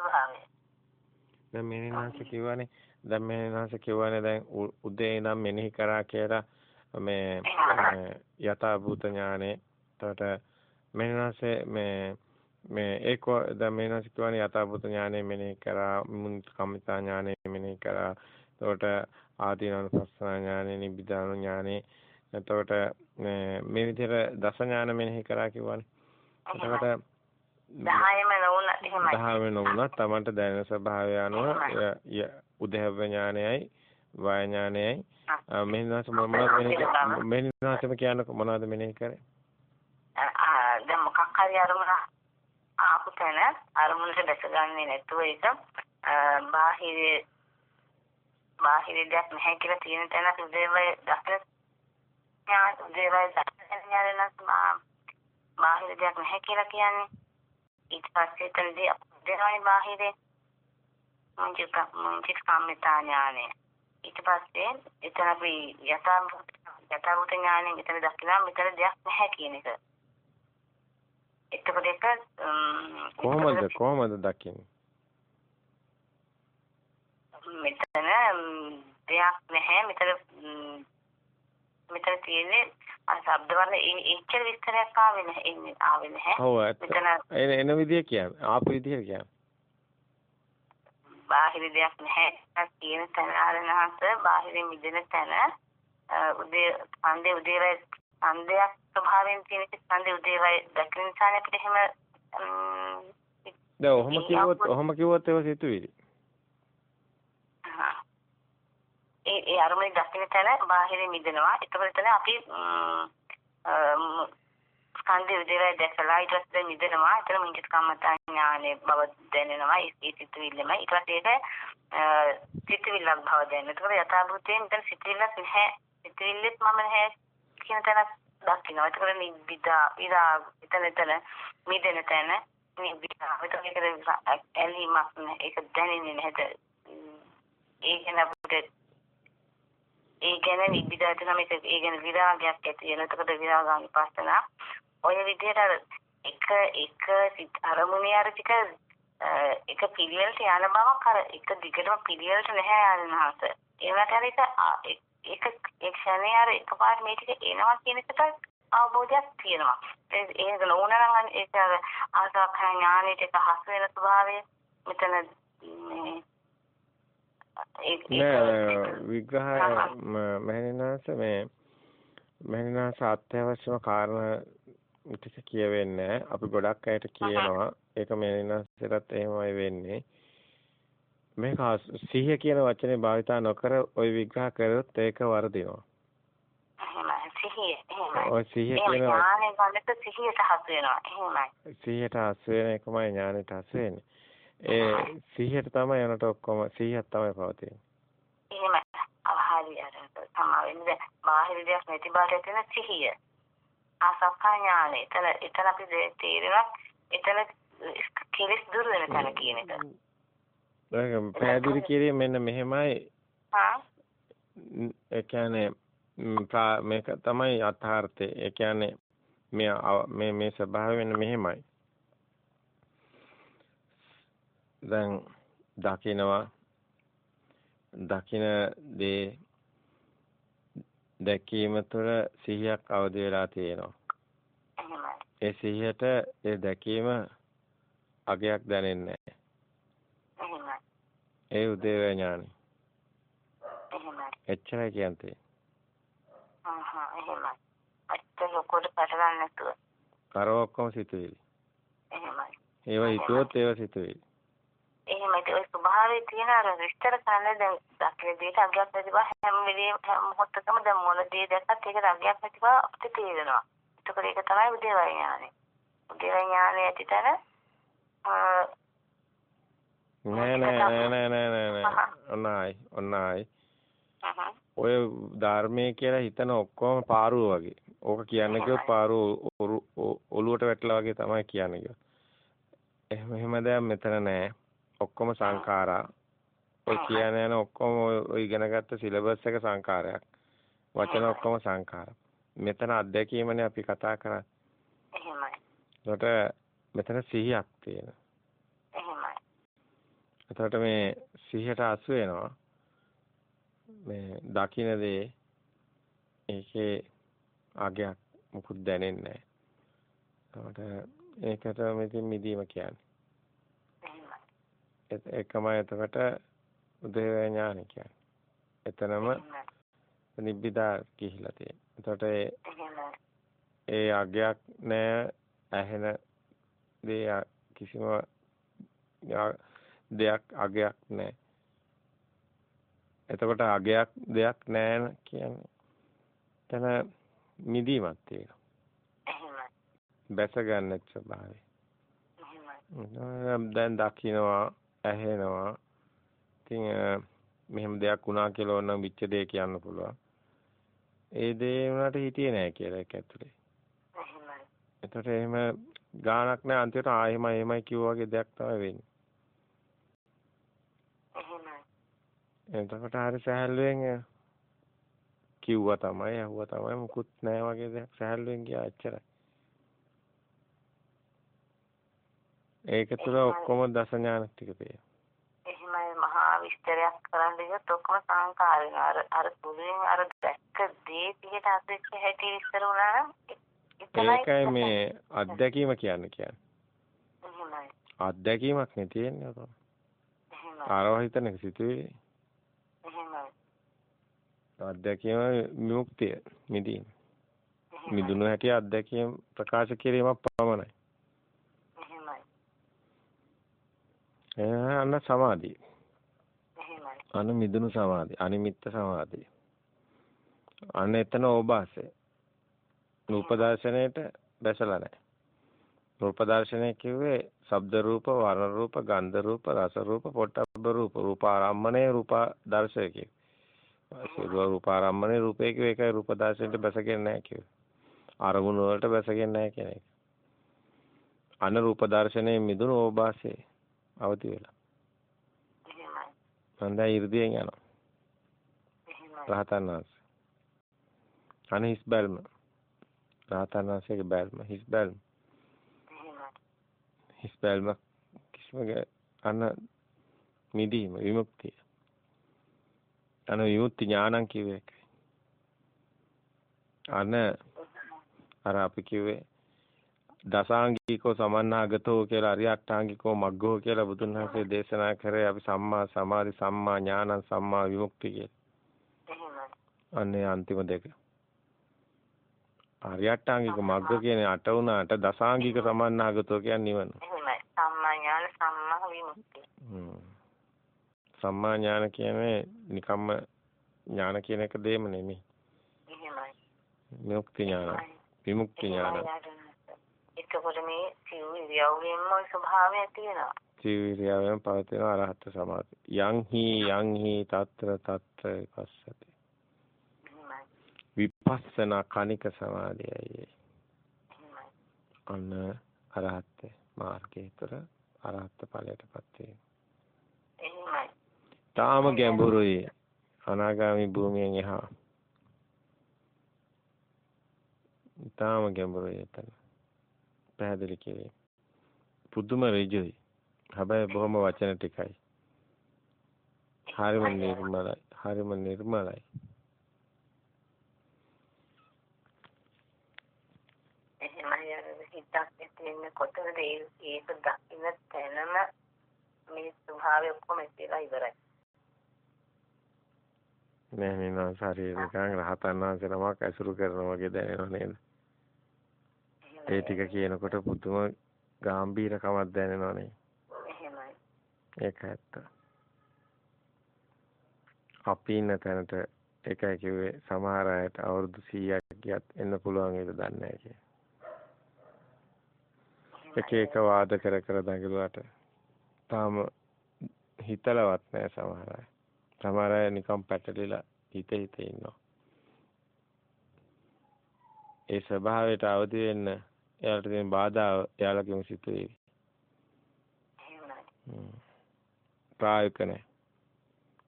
ස්වභාවය. දැන් මෙනිනාස කිව්වනේ. දැන් මෙනිනාස කිව්වනේ දැන් උදේ ඉඳන් මෙනෙහි කරා කියලා මේ යථා භූත ඥානේ. එතකොට මෙනිනාසේ මේ මේ ඒක දැන් මෙනිනාස කිව්වනේ යථා භූත ඥානේ මෙනෙහි කරා මුන් කම්මිතා ඥානේ මෙනෙහි කරා. එතකොට ආදීනවසස්සනා ඥානේ නිබ්බිදාන ඥානේ. එතකොට මේ විදිහට දස ඥාන මෙනෙහි කරා කිව්වනේ. එතකොට 10ම 10ම නොවුණත් Tamanට දැනෙන ස්වභාවය අනුව උදේව ඥානයයි වාය ඥානයයි. මෙහිනාස මොනවද මෙහිනාසම කියන්නේ මොනවද මෙනෙහි කරේ? දැන් මොකක් හරි අරමුණ ආපු තැන අරමුණට දැසගන්නේ නැතුව ඒක බාහිර බාහිර දෙයක් නැහැ කියලා තියෙන තැන උදේවය දකින ඥාන උදේවය දකින ඥානයක් බාහිර දෙයක් නැහැ කියලා කියන්නේ ඊට පස්සේ එතනදී දෙනවනේ බාහිරේ මුංජික මුංජික කම්මිතා ඥානය ඊට පස්සේ එතන අපි යථාභූත යථාභූත ඥාණයෙන් එතන දකිනවා මෙතන දෙයක් නැහැ කියන එක. එතකොට ඒක කොහොමද කොහොමද දකින්නේ? මෙතන දෙයක් නැහැ. මෙතන මෙතන තියෙන්නේ අර ශබ්ද වර්ණ එච්චර විස්තරයක් ආවේ නැහැ ආවේ නැහැ. ඔව් එන එන විදිය කියන්නේ ආපු විදිය කියන්නේ. බාහිර දෙයක් නැහැ කියන තැන ආරණහස බාහිරින් මිදෙන තැන උදේ ඡන්දේ උදේවයි ඡන්දයක් ස්වභාවයෙන් තියෙන ඡන්දේ උදේවයි දකින නිසා අපිට එහෙම දැන් ඔහොම කිව්වොත් ඔහොම කිව්වොත් ඒක සිතුවිලි. ඒ ඒ අරමුණේ දකින්න තැන බාහිරින් මිදෙනවා. ඒකවල එතන අපි ස්කන්ධය උදේවයි දැකලා ඊට පස්සේ මිදෙනවා. එතන මිනිත් කම්මතා ඥානේ බව දැනෙනවා. ඒ සිතුවිල්ලම ඊට පස්සේ ඒක සිතුවිල්ලක් බව දැනෙනවා. ඒකවල යථාභූතයෙන් මෙතන සිතුවිල්ලක් නැහැ. සිතුවිල්ලෙත් මම නැහැ කියන තැන දකින්නවා. ඒකවල නිබ්බිදා විරාග එතන එතන මිදෙන තැන නිබ්බිදා. එතන ඒක ඇලීමක් නැහැ. ඒක දැනෙන්නේ නැහැ. ඒක නබුට ඒ ගැන නිබ්බිදාට නම් ඒක ඒ ගැන විරාගයක් ඇති වෙන. එතකොට විරාගානි පස්සනා ඔය විදිහට එක එක අරමුණේ අර ටික එක පිළිවෙලට යන බවක් අර එක දිගටම පිළිවෙලට නැහැ ආනහස. ඒ වුණාට අර ඒක ඒක ඒ ක්ෂණේ අර එකපාරට මේ ටික එනවා කියන එකට අවබෝධයක් තියෙනවා. ඒක නෝනනම් ඒක අර ආසාඛා ඥානෙට එක හසු වෙන ස්වභාවය මෙතන නෑ විග්‍රහය මහණෙනාස මේ මහණෙනාස අත්‍යවශ්‍යම කාරණා ටික කියවෙන්නේ අපි ගොඩක් අයට කියනවා. ඒක මහණෙනාසටත් එහෙමයි වෙන්නේ. මේක සිහිය කියන වචනේ භාවිතා නොකර ওই විග්‍රහ කරොත් ඒක වර්ධිනවා සිහිය ඔය සිහිය කියන ඥානෙ ගන්නට සිහියට හසු වෙනවා. එහෙමයි. සිහියට හසු වෙන එකමයි ඥානෙට හසු වෙන්නේ ඒ සිහියට තමයි යනට ඔක්කොම සිහියක් තමයි පවතින්නේ. එහෙම හරි අර තමයි බාහිර දෙයක් නැති බාට තියෙන සිහිය. ආසක්ඛා ඥානෙ. එතන එතන අපි තේරෙනවා එතන කෙලස් දුර වෙන තැන කියන එක. ඒක පැහැදිලි කිරීම මෙන්න මෙහෙමයි. හා ඒ කියන්නේ මේක තමයි යථාර්ථය. ඒ කියන්නේ මේ මේ මේ ස්වභාවය මෙන්න මෙහෙමයි. දැන් දකිනවා දකින දේ දැකීම තුළ සිහියක් අවදි වෙලා තියෙනවා. ඒ සිහියට ඒ දැකීම අගයක් දැනෙන්නේ නැහැ. ඒ උදේවැ ඥානි. එච්චරයි කියන්නේ. ආහ් එහෙමයි. අච්චර ලොකුට පටලන්නේ නැතුව. කරව ඔක්කොම සිතුවිලි. එහෙමයි. ඒව හිතුවොත් ඒව සිතුවිලි. එහෙමයි ඒ ස්වභාවයේ තියෙන අර විස්තර කරන්න දැන් දකින දෙයට අගයක් නැති බව හැම වෙලේම හැම මොහොතකම දැන් මොන දේ දැක්කත් ඒකට අගයක් නැති බව අපිට තේරෙනවා. එතකොට ඒක තමයි උදේවයි ඥානෙ. උදේවයි ඥානෙ ඇතිතර නෑ නෑ නෑ නෑ නෑ නෑ ඔන්නයි ඔන්නයි ඔය ධර්මයේ කියලා හිතන ඔක්කොම පාරුව වගේ. ඕක කියන්නේ කිව්වොත් පාරුව ඔලුවට වැටලා වගේ තමයි කියන්නේ කිව්වොත්. එහෙම එහෙම දැන් මෙතන නෑ. ඔක්කොම සංඛාරා. ඔය කියන යන ඔක්කොම ඔය ඉගෙනගත්ත සිලබස් එක සංඛාරයක්. වචන ඔක්කොම සංඛාර. මෙතන අත්දැකීමනේ අපි කතා කරන්නේ. එහෙමයි. ඒකට මෙතන සිහියක් තියෙනවා. එහෙමයි. එතකොට මේ සිහියට අසු වෙනවා. මේ දකින්න දේ ඒකේ අගයක් මුකුත් දැනෙන්නේ නැහැ. ඒකට මෙතින් මිදීම කියන්නේ. එකමයි එතකොට උදේවැය ඥාන කියන්නේ. එතනම නිබ්බිදා කිහිලා තියෙනවා. එතකොට ඒ අගයක් නෑ ඇහෙන දේ කිසිම දෙයක් අගයක් නෑ. එතකොට අගයක් දෙයක් නෑ කියන්නේ. එතන මිදීමක් තියෙනවා. බැස ගන්න ස්වභාවය. දැන් දකින්නවා ඇහෙනවා. ඉතින් මෙහෙම දෙයක් වුණා කියලා ඕනනම් විච්ච දෙය කියන්න පුළුවන්. ඒ දේ උනාට හිතියේ නෑ කියලා ඒක ඇතුලේ. එතකොට එහෙම ගාණක් නෑ අන්තිමට ආයෙමයි එහෙමයි කිව්වා වගේ දෙයක් තමයි වෙන්නේ. එතකොට හරි සහැල්ලුවෙන් කිව්වා තමයි ඇහුවා තමයි මුකුත් නෑ වගේ දෙයක් සහැල්ලුවෙන් ගියා එච්චරයි. ඒක තුළ ඔක්කොම දස ඥාන ටික පේනවා. එහෙමයි මහා විස්තරයක් කරන්න ගියොත් ඔක්කොම සංකාර වෙනවා. අර අර පුදුෙන් අර දැක්ක දේ ටිකට අත්දැක හැටි විස්තර වුණා නම් ඒකයි මේ අත්දැකීම කියන්නේ කියන්නේ. එහෙමයි. අත්දැකීමක් නේ තියෙන්නේ ඔතන. එහෙමයි. ආරව හිතන එක සිතුවේ. එහෙමයි. අත්දැකීම විමුක්තිය මිදීම. මිදුණු හැටි අත්දැකීම් ප්‍රකාශ කිරීමක් පමණයි. අන්න සමාධිය. අන්න මිදුණු සමාධිය. අනිමිත්ත සමාධිය. අන්න එතන ඕබාසය. රූප දර්ශනයේට බැසලා නැහැ. රූප දර්ශනය කිව්වේ ශබ්ද රූප, වර්ණ රූප, ගන්ධ රූප, රස රූප, පොට්ටබ්බ රූප, රූපාරම්මණය රූප දර්ශය කිව්වේ. රූපාරම්මණය රූපේ කිව්වේ ඒකයි රූප දර්ශනයට බැසගෙන නැහැ කිව්වේ. අරමුණු වලට බැසගෙන නැහැ කියන එක. අන රූප දර්ශනයේ මිදුණු ඕබාසය. අවදි වෙලා. එහෙමයි. හොඳයි 이르දියෙන් යනවා. එහෙමයි. රහතන් වහන්සේ. අනේ හිස් බැල්ම. රහතන් වහන්සේගේ බැල්ම හිස් බැල්ම. හිස් බැල්ම කිසිම අන මිදීම විමුක්තිය. අන විමුක්ති ඥානං කිව්වේ අන අර අපි කිව්වේ දසාංගිකෝ සමන්නාගතෝ කියලා අරියට්ඨාංගිකෝ මග්ගෝ කියලා බුදුන් වහන්සේ දේශනා කරේ අපි සම්මා සමාධි සම්මා ඥානං සම්මා විමුක්ති කියලා. අනේ අන්තිම දෙක. අරියට්ඨාංගික මග්ග කියන්නේ අට උනාට දසාංගික සමන්නාගතෝ කියන්නේ නිවන. සම්මා ඥාන සම්මා විමුක්තිය. සම්මා ඥාන කියන්නේ නිකම්ම ඥාන කියන එක දෙයම නෙමෙයි. එහෙමයි. විමුක්ති ඥාන. විමුක්ති ඥාන. එතකොට මේ සිව් ඉරියව්වෙන්ම ස්වභාවය ඇති වෙනවා. සිව් ඉරියව්වෙන් පවතින අරහත් සමාධිය. යං හි යං හි తත්‍ර తත්‍ර විපස්සති. විපස්සනා කණික සමාධියයි. අන්න අරහත් මාර්ගයේ තුර අරහත් ඵලයටපත් වීම. තාම ගැඹුරුයි. අනාගාමි භූමියෙන් එහා. තාම ගැඹුරුයි එතන. පැහැදිලි කිරීම. පුදුම ඍජුයි. හැබැයි බොහොම වචන ටිකයි. හරිම නිර්මලයි. හරිම නිර්මලයි. එහෙමයි අර හිතක් ඇතුලේ කොතනද ඒක දකින්න තැනම මේ ස්වභාවය ඔක්කොම ඉතිලා ඉවරයි. නෑ නේද ශරීරිකයන් රහතන් වහන්සේ නමක් ඇසුරු කරනවා වගේ දැනෙනව නේද? ඒ ටික කියනකොට පුදුම ගැඹීරකමක් දැනෙනවනේ. එහෙමයි. ඒක ඇත්ත. අපි ඉන්න තැනට එකයි කිව්වේ සමහර අයට අවුරුදු 100ක් ගියත් එන්න පුළුවන් ඒක දන්නේ නැහැ කිය. එක එක වාද කර කර දඟලුවාට තාම හිතලවත් නැහැ සමහර අය. සමහර අය නිකන් පැටලිලා හිත හිත ඉන්නවා. ඒ ස්වභාවයට අවදි වෙන්න එයාලට තියෙන බාධා එයාලගේම සිතුවේ. ප්‍රායෝගික නැහැ.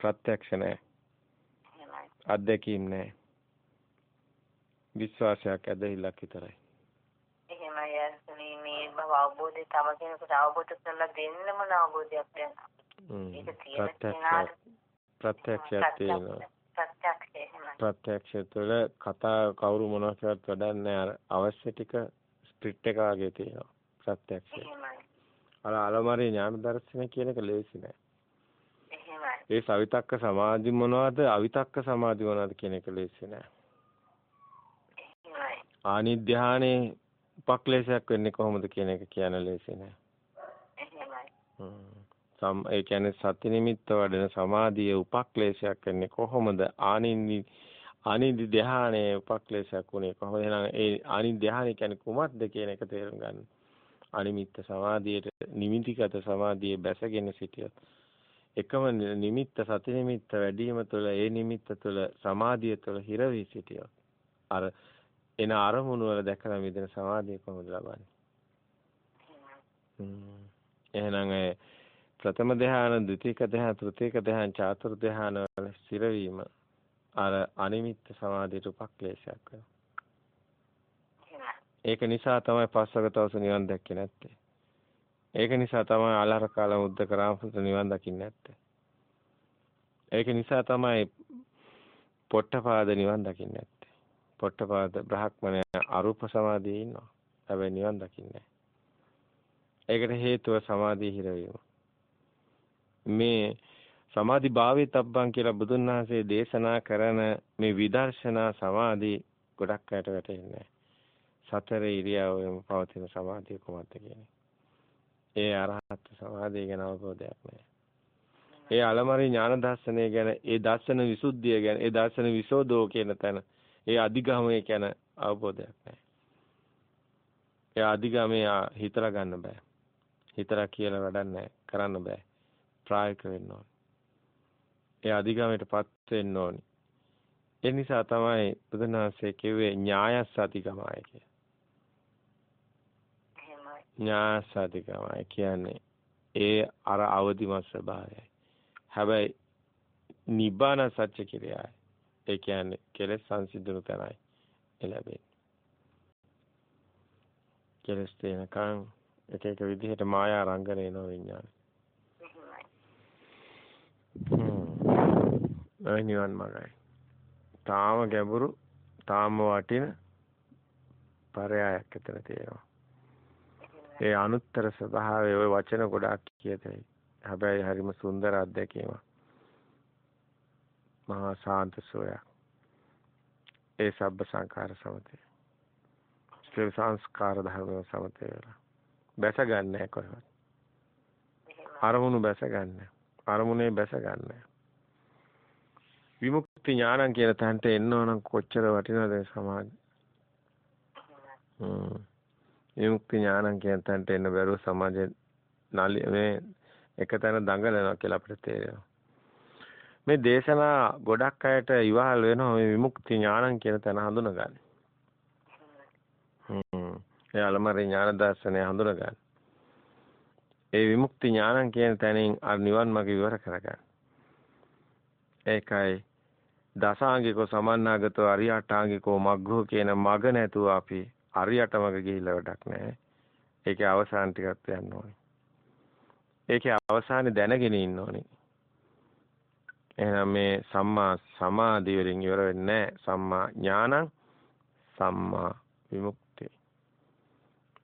ප්‍රත්‍යක්ෂ නැහැ. අත්දැකීම් නැහැ. විශ්වාසයක් ඇදහිල්ලක් විතරයි. එහෙමයි අර්ථනේ මේ බව අවබෝධය තව කෙනෙකුට අවබෝධ කරලා දෙන්න මොන අවබෝධයක් දැන් ඒක තියෙන ප්‍රත්‍යක්ෂයක් තියෙනවා. ප්‍රත්‍යක්ෂය තුළ කතා කවුරු මොනවා කියවත් වැඩක් නැහැ. අවශ්‍ය ටික ස්ක්‍රිප්ට් එක වගේ තියෙනවා. ප්‍රත්‍යක්ෂය. අර අලමාරිය ඥාන දර්ශනය කියන එක ලේසි නෑ. ඒ සවිතක්ක සමාධි මොනවද අවිතක්ක සමාධි මොනවද කියන එක ලේසි නෑ. ආනිධ්‍යානේ උපක්ලේශයක් වෙන්නේ කොහොමද කියන එක කියන්න ලේසි නෑ. සම් ඒ කියන්නේ සති නිමිත්ත වඩන සමාධියේ උපක්ලේශයක් වෙන්නේ කොහොමද ආනින්දි ආනින්දි ධානයේ උපක්ලේශයක් උනේ කොහොමද එහෙනම් ඒ ආනින්දි ධානය කියන්නේ කුමක්ද කියන එක තේරුම් ගන්න. අනිමිත්ත සමාධියට නිමිතිගත සමාධියේ බැසගෙන සිටියොත් එකම නිමිත්ත සති නිමිත්ත වැඩිම තුළ ඒ නිමිත්ත තුළ සමාධිය තුළ හිර වී සිටියොත් අර එන අරමුණු වල දැකලා මිදෙන සමාධිය කොහොමද ලබන්නේ? එහෙනම් ඒ ප්‍රථම ධ්‍යාන, ද්විතීක ධ්‍යාන, තෘතීක ධ්‍යාන, චාතුර්ථ ධ්‍යාන වල ස්ථිරවීම අර අනිමිත්ත සමාධියට උපක්ලේශයක් වෙනවා. ඒක නිසා තමයි පස්වගතවස නිවන් දැක්කේ නැත්තේ. ඒක නිසා තමයි අලහර කාල මුද්දක රාමසුත නිවන් දකින්නේ නැත්තේ. ඒක නිසා තමයි පොට්ටපාද නිවන් දකින්නේ නැත්තේ. පොට්ටපාද බ්‍රහ්මණය අරූප සමාධියේ ඉන්නවා. හැබැයි නිවන් දකින්නේ ඒකට හේතුව සමාධිය හිරවීම. මේ සමාධි භාවයේ තබ්බන් කියලා බුදුන් වහන්සේ දේශනා කරන මේ විදර්ශනා සමාධි ගොඩක් අයට වැටෙන්නේ සතර ඉරියව්වෙම පවතින සමාධිය කොහොමද කියන්නේ. ඒ අරහත් සමාධිය ගැන අවබෝධයක් නැහැ. ඒ අලමරි ඥාන දර්ශනය ගැන, ඒ දර්ශන විසුද්ධිය ගැන, ඒ දර්ශන විසෝධෝ කියන තැන, ඒ අධිගමයේ ගැන අවබෝධයක් නැහැ. ඒ අධිගමයේ හිතලා ගන්න බෑ. හිතලා කියලා වැඩක් නැහැ. කරන්න බෑ. ප්‍රායෝගික වෙන්න ඕනේ. ඒ අධිගමයටපත් වෙන්න ඕනේ. ඒ නිසා තමයි බුදුන් වහන්සේ කිව්වේ ඥායස් අධිගමය කියලා. ඥාසාධිකමයි කියන්නේ ඒ අර අවදිමත් ස්වභාවයයි. හැබැයි නිබ්බාන සත්‍ය කිරියයි. ඒ කියන්නේ කෙලෙස් සංසිඳුණු තැනයි එළඹෙන්නේ. කෙලෙස් තේනකන් එක එක විදිහට මායා රංගන එන විඥානය. හ්ම්. නිවන් මාර්ගයි. තාම ගැඹුරු තාම වටින පරයායක් එතන තියෙනවා. ඒ අනුත්තර ස්වභාවය ওই වචන ගොඩාක් කියතයි. හැබැයි හරිම සුන්දර අත්දැකීමක්. මහා ශාන්ත සෝයක්. ඒ සබ්බ සංකාර සමතේ. ඒ සංස්කාර ධර්ම සමතේ වෙලා. බැස ගන්නෑ කොහෙවත්. අරමුණු බැස ගන්න. අරමුණේ බැස ගන්න. විමුක්ති ඥානං කියන තැනට එන්න ඕන කොච්චර වටිනවද සමාධි. හ්ම්. විමුක්ති ඥානං කියන තැනට එන්න බැරුව සමාජයේ නාලි මේ එක තැන දඟලනවා කියලා අපිට තේරෙනවා. මේ දේශනා ගොඩක් අයට ඉවහල් වෙනවා මේ විමුක්ති ඥානං කියන තැන හඳුනගන්න. හ්ම්. ඒ අලමරි ඥාන දර්ශනය හඳුනගන්න. ඒ විමුක්ති ඥානං කියන තැනින් අර නිවන් මාර්ග විවර කරගන්න. ඒකයි දසාංගිකෝ සමන්නාගතෝ අරියට්ටාංගිකෝ මග්ගෝ කියන මග නැතුව අපි හරියටමක ගිහිල්ලා වැඩක් නැහැ. ඒකේ අවසාන ටිකත් යන්න ඕනේ. ඒකේ අවසානේ දැනගෙන ඉන්න ඕනේ. එහෙනම් මේ සම්මා සමාධිය වලින් ඉවර වෙන්නේ සම්මා ඥානං සම්මා විමුක්තිය.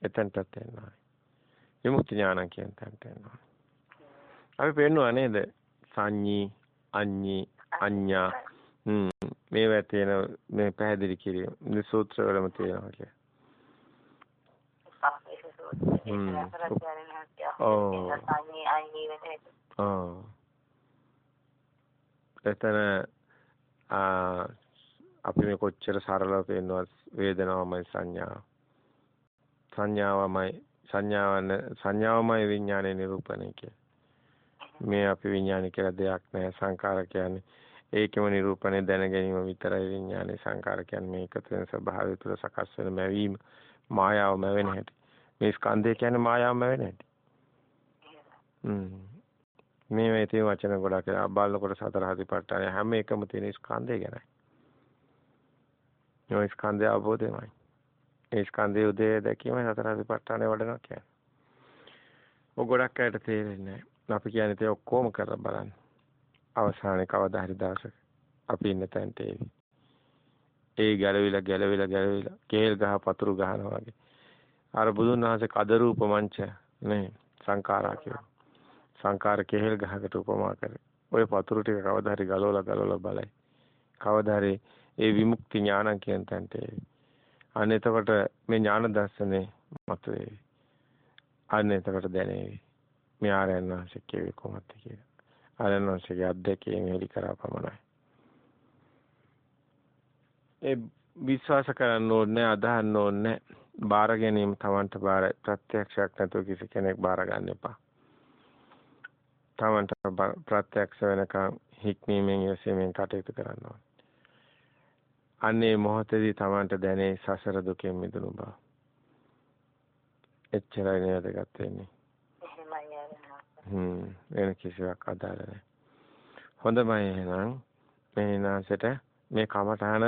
එතනටත් එනවා. විමුක්ති ඥානං කියන තැනට එනවා. අපි පෙන්නුවා නේද? සංඤී, අඤ්ඤී, අඤ්ඤා මේවා තියෙන මේ පැහැදිලි කිරීම. මේ සූත්‍රවලම තියෙනවා කියලා. ඔව්. එතන අපි මේ කොච්චර සරලව පේනවත් වේදනාවමයි සංඥාව. සංඥාවමයි සංඥාවන සංඥාවමයි විඥානයේ නිරූපණය කියන්නේ. මේ අපි විඥාන කියලා දෙයක් නැහැ සංකාර කියන්නේ ඒකම නිරූපණය දැන ගැනීම විතරයි විඥානේ සංකාර කියන්නේ මේ එකතු වෙන ස්වභාවය තුළ සකස් වෙන මැවීම මායාවම වෙන හැටි. මේ ස්කන්ධය කියන්නේ මායාවම වෙන හැටි. මේ මේ තියෙන වචන ගොඩක් බලනකොට සතර හදිපට්ඨාන හැම එකම තියෙන ස්කන්ධය ගැනයි. මේ ස්කන්ධය අවබෝධයමයි. ඒ ස්කන්ධය උදේ දැකීම සතර හදිපට්ඨානේ වඩනවා කියන්නේ. ඔය ගොඩක් අයට තේරෙන්නේ අපි කියන්නේ તે ඔක්කොම කරලා බලන්න. අවසානයේ කවදා හරි දවසක අපි ඉන්න තැනට එවි. ඒ ගැලවිලා ගැලවිලා ගැලවිලා කේල් ගහ පතුරු ගහනවා වගේ. අර බුදුන් වහන්සේ කද රූප මංච නේ සංඛාරා කියනවා. සංඛාර කේල් ගහකට උපමා කරේ. ওই පතුරු ටික කවදා හරි ගලවලා ගලවලා බලයි. කවදා හරි ඒ විමුක්ති ඥානං කියන තැනට එවි. අන්න එතකොට මේ ඥාන දර්ශනේ මතුවේවි. අන්න එතකොට දැනේවි. මේ ආරයන් වහන්සේ කියවේ කොහොමද කියලා. ආරයන් වහන්සේගේ අත්දැකීම් හෙලි කරා පමණයි. ඒ විශ්වාස කරන්න ඕනේ අදහන්න ඕනේ බාර ගැනීම Tamanට බාර ප්‍රත්‍යක්ෂයක් නැතුව කිසි කෙනෙක් බාර ගන්න එපා. Tamanට ප්‍රත්‍යක්ෂ වෙනකන් හික්මීමෙන් යසීමෙන් කටයුතු කරන්න ඕනේ. අන්නේ මොහොතේදී Tamanට දැනේ සසර දුකෙන් මිදුණු බව. එච්චරයි නේද ගත්තේ. හ්ම් වෙන කිසිවක් අදාළ නැහැ. හොඳමයි එහෙනම් මේ නාසයට මේ කමඨාන